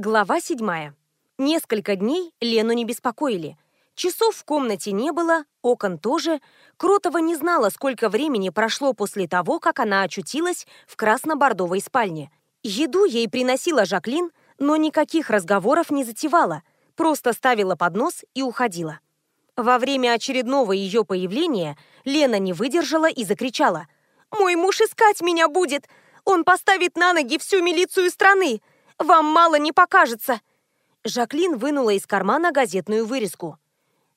Глава седьмая. Несколько дней Лену не беспокоили. Часов в комнате не было, окон тоже. Кротова не знала, сколько времени прошло после того, как она очутилась в красно-бордовой спальне. Еду ей приносила Жаклин, но никаких разговоров не затевала, просто ставила поднос и уходила. Во время очередного ее появления Лена не выдержала и закричала. «Мой муж искать меня будет! Он поставит на ноги всю милицию страны! Вам мало не покажется!» Жаклин вынула из кармана газетную вырезку.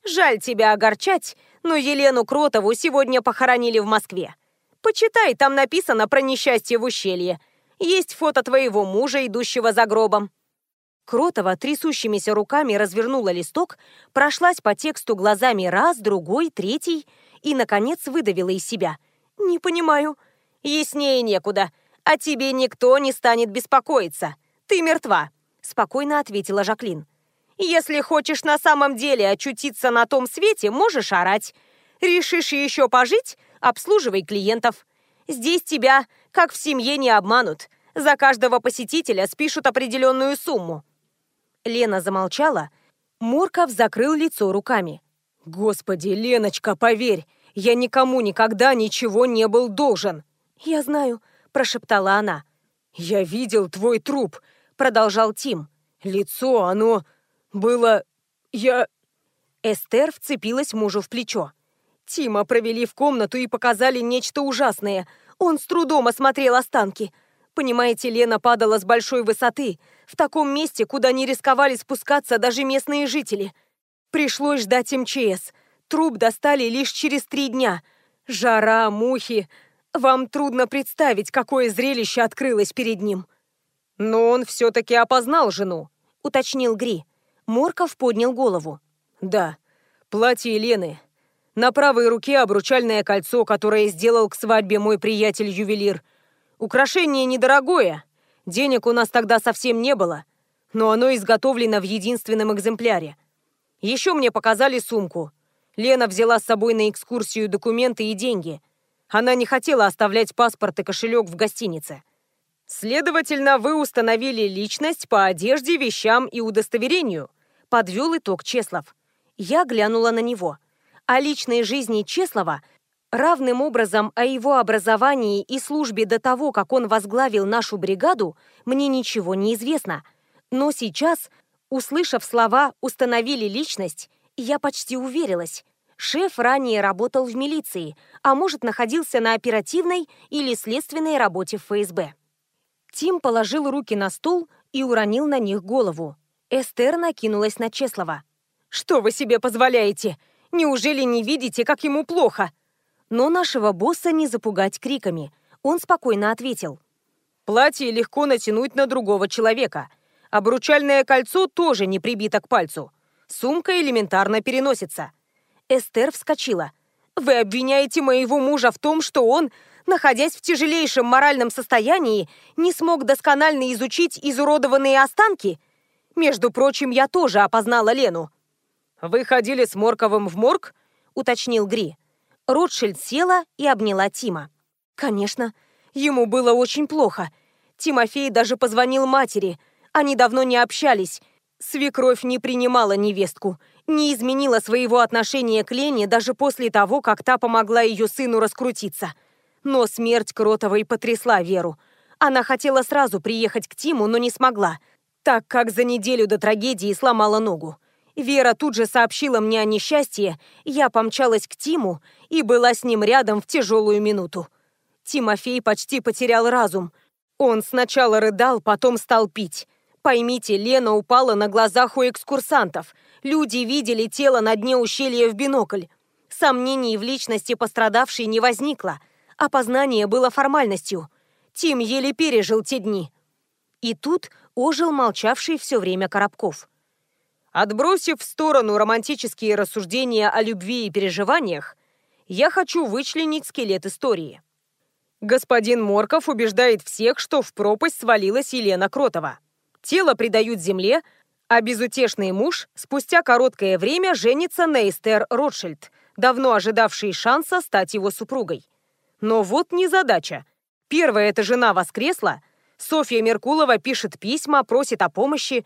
«Жаль тебя огорчать, но Елену Кротову сегодня похоронили в Москве. Почитай, там написано про несчастье в ущелье. Есть фото твоего мужа, идущего за гробом». Кротова трясущимися руками развернула листок, прошлась по тексту глазами раз, другой, третий и, наконец, выдавила из себя. «Не понимаю». «Яснее некуда. О тебе никто не станет беспокоиться. «Ты мертва», — спокойно ответила Жаклин. «Если хочешь на самом деле очутиться на том свете, можешь орать. Решишь еще пожить — обслуживай клиентов. Здесь тебя, как в семье, не обманут. За каждого посетителя спишут определенную сумму». Лена замолчала. Морков закрыл лицо руками. «Господи, Леночка, поверь, я никому никогда ничего не был должен». «Я знаю», — прошептала она. «Я видел твой труп продолжал Тим. «Лицо, оно... было... я...» Эстер вцепилась мужу в плечо. Тима провели в комнату и показали нечто ужасное. Он с трудом осмотрел останки. Понимаете, Лена падала с большой высоты, в таком месте, куда не рисковали спускаться даже местные жители. Пришлось ждать МЧС. Труп достали лишь через три дня. Жара, мухи. Вам трудно представить, какое зрелище открылось перед ним. «Но он все-таки опознал жену», — уточнил Гри. Морков поднял голову. «Да, платье Елены. На правой руке обручальное кольцо, которое сделал к свадьбе мой приятель-ювелир. Украшение недорогое. Денег у нас тогда совсем не было, но оно изготовлено в единственном экземпляре. Еще мне показали сумку. Лена взяла с собой на экскурсию документы и деньги. Она не хотела оставлять паспорт и кошелек в гостинице. Следовательно, вы установили личность по одежде, вещам и удостоверению. Подвел итог Чеслов. Я глянула на него. О личной жизни Чеслова, равным образом о его образовании и службе до того, как он возглавил нашу бригаду, мне ничего не известно. Но сейчас, услышав слова «установили личность», я почти уверилась. Шеф ранее работал в милиции, а может находился на оперативной или следственной работе в ФСБ. Тим положил руки на стол и уронил на них голову. Эстер накинулась на Чеслова. «Что вы себе позволяете? Неужели не видите, как ему плохо?» Но нашего босса не запугать криками. Он спокойно ответил. «Платье легко натянуть на другого человека. Обручальное кольцо тоже не прибито к пальцу. Сумка элементарно переносится». Эстер вскочила. «Вы обвиняете моего мужа в том, что он находясь в тяжелейшем моральном состоянии, не смог досконально изучить изуродованные останки? Между прочим, я тоже опознала Лену. «Вы ходили с Морковым в морг?» — уточнил Гри. Ротшильд села и обняла Тима. «Конечно. Ему было очень плохо. Тимофей даже позвонил матери. Они давно не общались. Свекровь не принимала невестку, не изменила своего отношения к Лене даже после того, как та помогла ее сыну раскрутиться. Но смерть Кротовой потрясла Веру. Она хотела сразу приехать к Тиму, но не смогла, так как за неделю до трагедии сломала ногу. Вера тут же сообщила мне о несчастье, я помчалась к Тиму и была с ним рядом в тяжелую минуту. Тимофей почти потерял разум. Он сначала рыдал, потом стал пить. Поймите, Лена упала на глазах у экскурсантов. Люди видели тело на дне ущелья в бинокль. Сомнений в личности пострадавшей не возникло – Опознание было формальностью. Тим еле пережил те дни. И тут ожил молчавший все время Коробков. Отбросив в сторону романтические рассуждения о любви и переживаниях, я хочу вычленить скелет истории. Господин Морков убеждает всех, что в пропасть свалилась Елена Кротова. Тело предают земле, а безутешный муж спустя короткое время женится на Эстер Ротшильд, давно ожидавшей шанса стать его супругой. Но вот незадача. Первая эта жена воскресла, Софья Меркулова пишет письма, просит о помощи.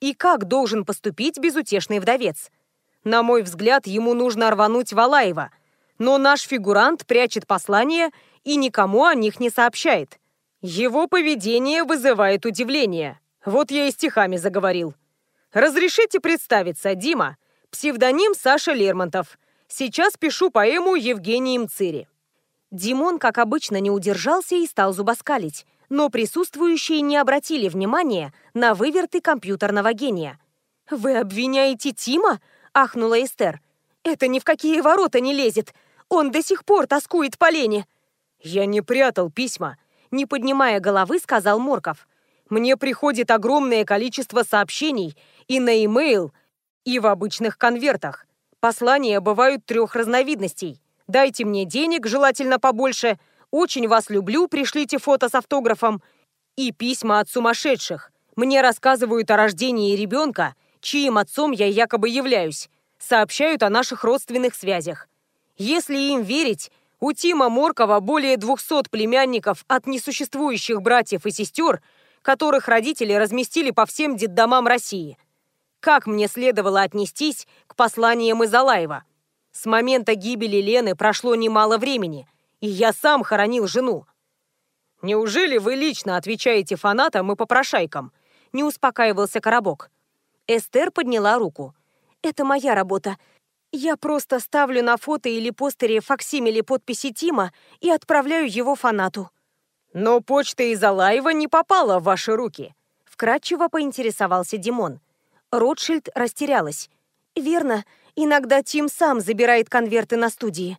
И как должен поступить безутешный вдовец? На мой взгляд, ему нужно рвануть Валаева. Но наш фигурант прячет послание и никому о них не сообщает. Его поведение вызывает удивление. Вот я и стихами заговорил. Разрешите представиться, Дима. Псевдоним Саша Лермонтов. Сейчас пишу поэму Евгении Мцири. Димон, как обычно, не удержался и стал зубоскалить, но присутствующие не обратили внимания на выверты компьютерного гения. «Вы обвиняете Тима?» – ахнула Эстер. «Это ни в какие ворота не лезет. Он до сих пор тоскует по Лене». «Я не прятал письма», – не поднимая головы, сказал Морков. «Мне приходит огромное количество сообщений и на e-mail, и в обычных конвертах. Послания бывают трех разновидностей – Дайте мне денег, желательно побольше. Очень вас люблю, пришлите фото с автографом. И письма от сумасшедших. Мне рассказывают о рождении ребенка, чьим отцом я якобы являюсь. Сообщают о наших родственных связях. Если им верить, у Тима Моркова более 200 племянников от несуществующих братьев и сестер, которых родители разместили по всем детдомам России. Как мне следовало отнестись к посланиям из? С момента гибели Лены прошло немало времени, и я сам хоронил жену. Неужели вы лично отвечаете фанатам и попрошайкам? Не успокаивался Коробок. Эстер подняла руку. Это моя работа. Я просто ставлю на фото или постере факсимиле подписи Тима и отправляю его фанату. Но почта из Алаева не попала в ваши руки. Вкратчиво поинтересовался Димон. Ротшильд растерялась. Верно, Иногда Тим сам забирает конверты на студии.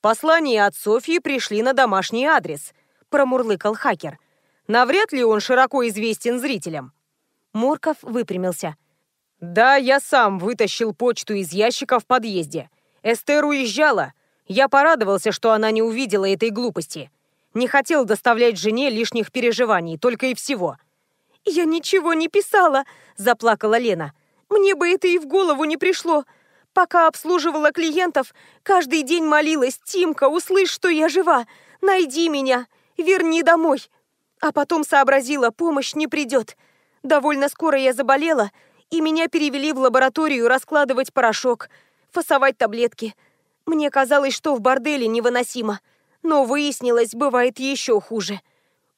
Послания от Софьи пришли на домашний адрес, промурлыкал хакер. Навряд ли он широко известен зрителям. Морков выпрямился. Да, я сам вытащил почту из ящика в подъезде. Эстер уезжала. Я порадовался, что она не увидела этой глупости. Не хотел доставлять жене лишних переживаний, только и всего. «Я ничего не писала», — заплакала Лена. «Мне бы это и в голову не пришло. Пока обслуживала клиентов, каждый день молилась, «Тимка, услышь, что я жива! Найди меня! Верни домой!» А потом сообразила, помощь не придет. Довольно скоро я заболела, и меня перевели в лабораторию раскладывать порошок, фасовать таблетки. Мне казалось, что в борделе невыносимо, но выяснилось, бывает еще хуже.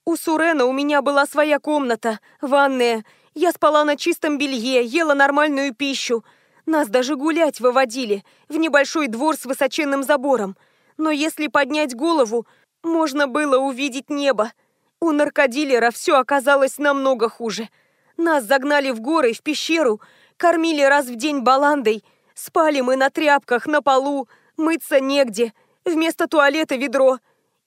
У Сурена у меня была своя комната, ванная, я спала на чистом белье, ела нормальную пищу — нас даже гулять выводили в небольшой двор с высоченным забором. Но если поднять голову, можно было увидеть небо. У наркодилера все оказалось намного хуже. Нас загнали в горы, в пещеру, кормили раз в день баландой, спали мы на тряпках, на полу, мыться негде, вместо туалета ведро.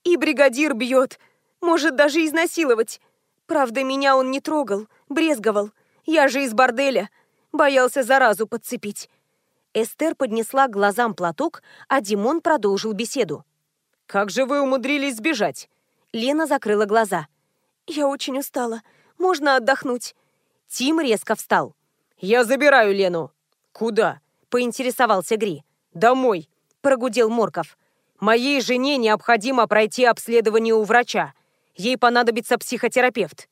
И бригадир бьет, может даже изнасиловать. Правда, меня он не трогал, брезговал. Я же из борделя, Боялся заразу подцепить. Эстер поднесла к глазам платок, а Димон продолжил беседу. «Как же вы умудрились сбежать?» Лена закрыла глаза. «Я очень устала. Можно отдохнуть?» Тим резко встал. «Я забираю Лену». «Куда?» – поинтересовался Гри. «Домой», – прогудел Морков. «Моей жене необходимо пройти обследование у врача. Ей понадобится психотерапевт».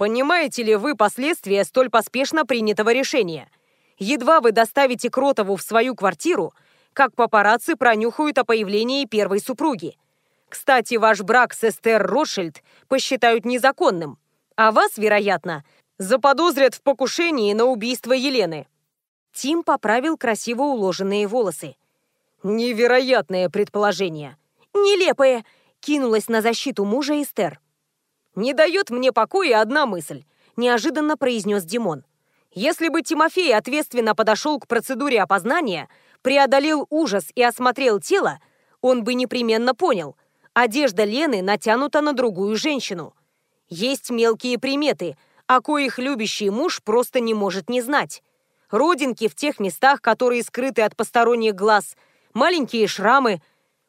Понимаете ли вы последствия столь поспешно принятого решения? Едва вы доставите Кротову в свою квартиру, как папарацци пронюхают о появлении первой супруги. Кстати, ваш брак с Эстер Ротшильд посчитают незаконным, а вас, вероятно, заподозрят в покушении на убийство Елены. Тим поправил красиво уложенные волосы. Невероятное предположение. Нелепое, кинулась на защиту мужа Эстер. «Не дает мне покоя одна мысль», – неожиданно произнес Димон. «Если бы Тимофей ответственно подошел к процедуре опознания, преодолел ужас и осмотрел тело, он бы непременно понял, одежда Лены натянута на другую женщину. Есть мелкие приметы, о коих любящий муж просто не может не знать. Родинки в тех местах, которые скрыты от посторонних глаз, маленькие шрамы.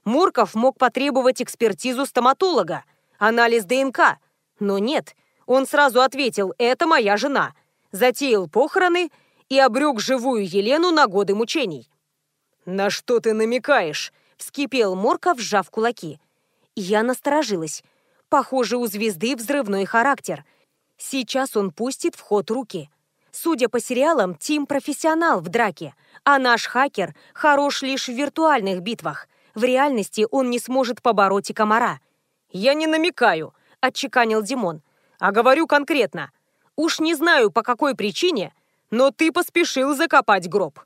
Мурков мог потребовать экспертизу стоматолога, анализ ДНК – но нет, он сразу ответил «это моя жена», затеял похороны и обрек живую Елену на годы мучений. «На что ты намекаешь?» – вскипел Морков, сжав кулаки. Я насторожилась. Похоже, у звезды взрывной характер. Сейчас он пустит в ход руки. Судя по сериалам, Тим профессионал в драке, а наш хакер хорош лишь в виртуальных битвах. В реальности он не сможет побороть и комара. «Я не намекаю», — отчеканил Димон, — «а говорю конкретно. Уж не знаю, по какой причине, но ты поспешил закопать гроб».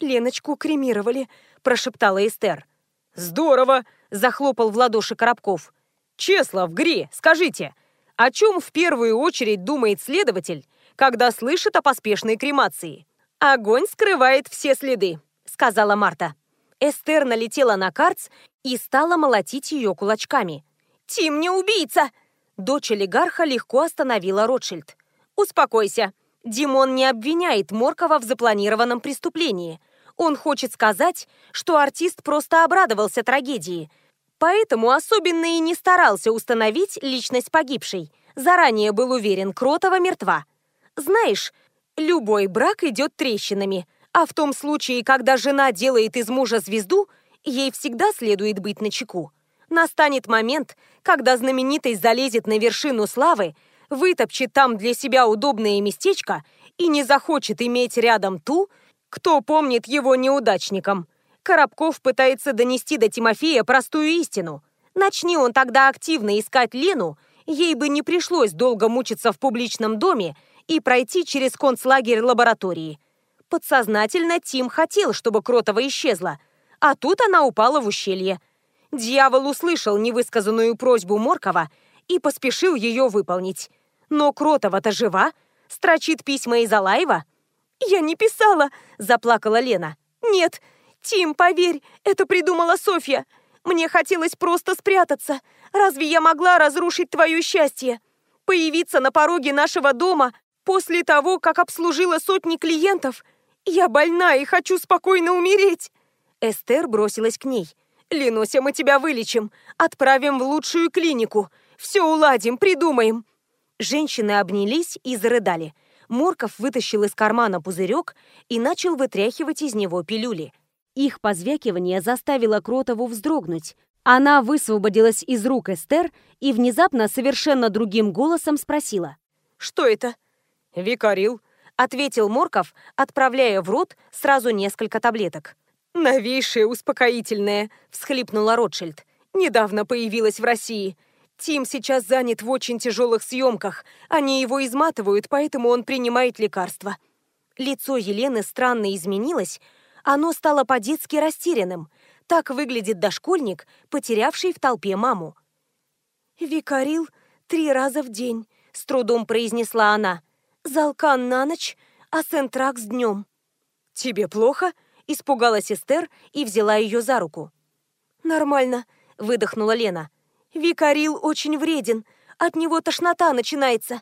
«Леночку кремировали», — прошептала Эстер. «Здорово!» — захлопал в ладоши Коробков. «Чеслов, Гри, скажите, о чем в первую очередь думает следователь, когда слышит о поспешной кремации?» «Огонь скрывает все следы», — сказала Марта. Эстер налетела на Карц и стала молотить ее кулачками. «Тим не убийца!» Дочь олигарха легко остановила Ротшильд. «Успокойся. Димон не обвиняет Моркова в запланированном преступлении. Он хочет сказать, что артист просто обрадовался трагедии. Поэтому особенно и не старался установить личность погибшей. Заранее был уверен, Кротова мертва. Знаешь, любой брак идет трещинами, а в том случае, когда жена делает из мужа звезду, ей всегда следует быть начеку. Настанет момент, когда знаменитость залезет на вершину славы, вытопчет там для себя удобное местечко и не захочет иметь рядом ту, кто помнит его неудачником. Коробков пытается донести до Тимофея простую истину. Начни он тогда активно искать Лену, ей бы не пришлось долго мучиться в публичном доме и пройти через концлагерь лаборатории. Подсознательно Тим хотел, чтобы Кротова исчезла, а тут она упала в ущелье. Дьявол услышал невысказанную просьбу Моркова и поспешил ее выполнить. Но Кротова-то жива, строчит письма из Алаева. «Я не писала!» – заплакала Лена. «Нет, Тим, поверь, это придумала Софья. Мне хотелось просто спрятаться. Разве я могла разрушить твое счастье? Появиться на пороге нашего дома после того, как обслужила сотни клиентов? Я больна и хочу спокойно умереть!» Эстер бросилась к ней. «Ленуся, мы тебя вылечим. Отправим в лучшую клинику. Все уладим, придумаем». Женщины обнялись и зарыдали. Морков вытащил из кармана пузырек и начал вытряхивать из него пилюли. Их позвякивание заставило Кротову вздрогнуть. Она высвободилась из рук Эстер и внезапно совершенно другим голосом спросила. «Что это?» «Викарил», — ответил Морков, отправляя в рот сразу несколько таблеток. «Новейшее успокоительное», — всхлипнула Ротшильд. «Недавно появилась в России. Тим сейчас занят в очень тяжелых съемках. Они его изматывают, поэтому он принимает лекарства». Лицо Елены странно изменилось. Оно стало по-детски растерянным. Так выглядит дошкольник, потерявший в толпе маму. «Викарил три раза в день», — с трудом произнесла она. «Залкан на ночь, а Сентракс днем». «Тебе плохо?» — испугалась Эстер и взяла ее за руку. «Нормально», — выдохнула Лена. Викарил очень вреден. От него тошнота начинается.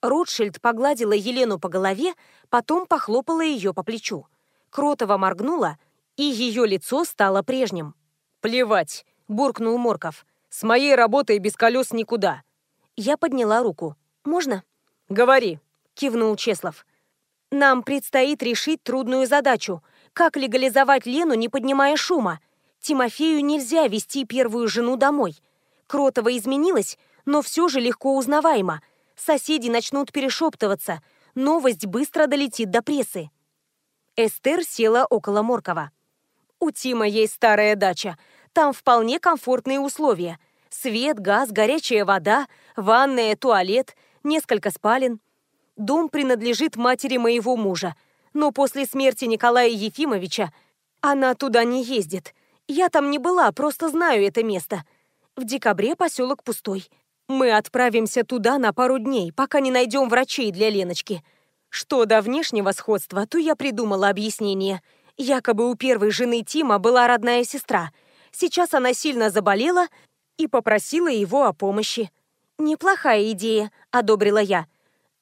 Ротшильд погладила Елену по голове, потом похлопала ее по плечу. Кротова моргнула, и ее лицо стало прежним. «Плевать», — буркнул Морков. «С моей работой без колес никуда». Я подняла руку. «Можно?» «Говори», — кивнул Чеслов. «Нам предстоит решить трудную задачу. Как легализовать Лену, не поднимая шума? Тимофею нельзя вести первую жену домой. Кротова изменилась, но все же легко узнаваема. Соседи начнут перешептываться. Новость быстро долетит до прессы. Эстер села около Моркова. У Тима есть старая дача. Там вполне комфортные условия. Свет, газ, горячая вода, ванная, туалет, несколько спален. Дом принадлежит матери моего мужа. Но после смерти Николая Ефимовича она туда не ездит. Я там не была, просто знаю это место. В декабре поселок пустой. Мы отправимся туда на пару дней, пока не найдем врачей для Леночки. Что до внешнего сходства, то я придумала объяснение. Якобы у первой жены Тима была родная сестра. Сейчас она сильно заболела и попросила его о помощи. «Неплохая идея», — одобрила я.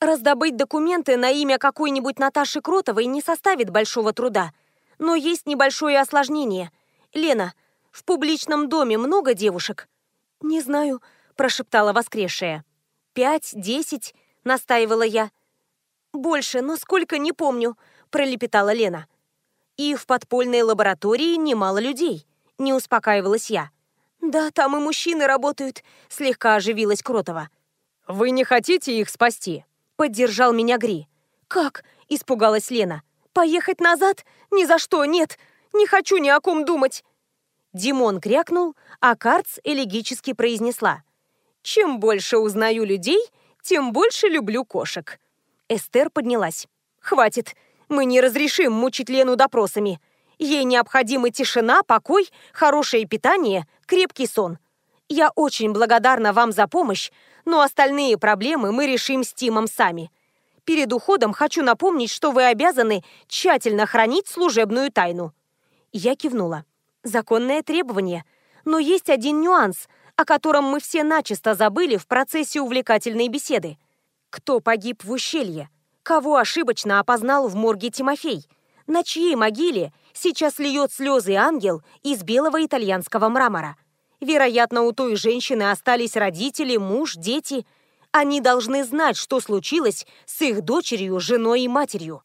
«Раздобыть документы на имя какой-нибудь Наташи Кротовой не составит большого труда. Но есть небольшое осложнение. Лена, в публичном доме много девушек?» «Не знаю», – прошептала воскресшая. «Пять, десять», – настаивала я. «Больше, но сколько, не помню», – пролепетала Лена. «И в подпольной лаборатории немало людей», – не успокаивалась я. Да, там и мужчины работают, слегка оживилась Кротова. Вы не хотите их спасти? Поддержал меня Гри. Как? Испугалась Лена. Поехать назад? Ни за что, нет. Не хочу ни о ком думать. Димон крякнул, а Карц элегически произнесла. «Чем больше узнаю людей, тем больше люблю кошек». Эстер поднялась. «Хватит. Мы не разрешим мучить Лену допросами. Ей необходимы тишина, покой, хорошее питание, крепкий сон. Я очень благодарна вам за помощь, но остальные проблемы мы решим с Тимом сами. Перед уходом хочу напомнить, что вы обязаны тщательно хранить служебную тайну». Я кивнула. Законное требование. Но есть один нюанс, о котором мы все начисто забыли в процессе увлекательной беседы. Кто погиб в ущелье? Кого ошибочно опознал в морге Тимофей? На чьей могиле сейчас льет слезы ангел из белого итальянского мрамора? Вероятно, у той женщины остались родители, муж, дети. Они должны знать, что случилось с их дочерью, женой и матерью.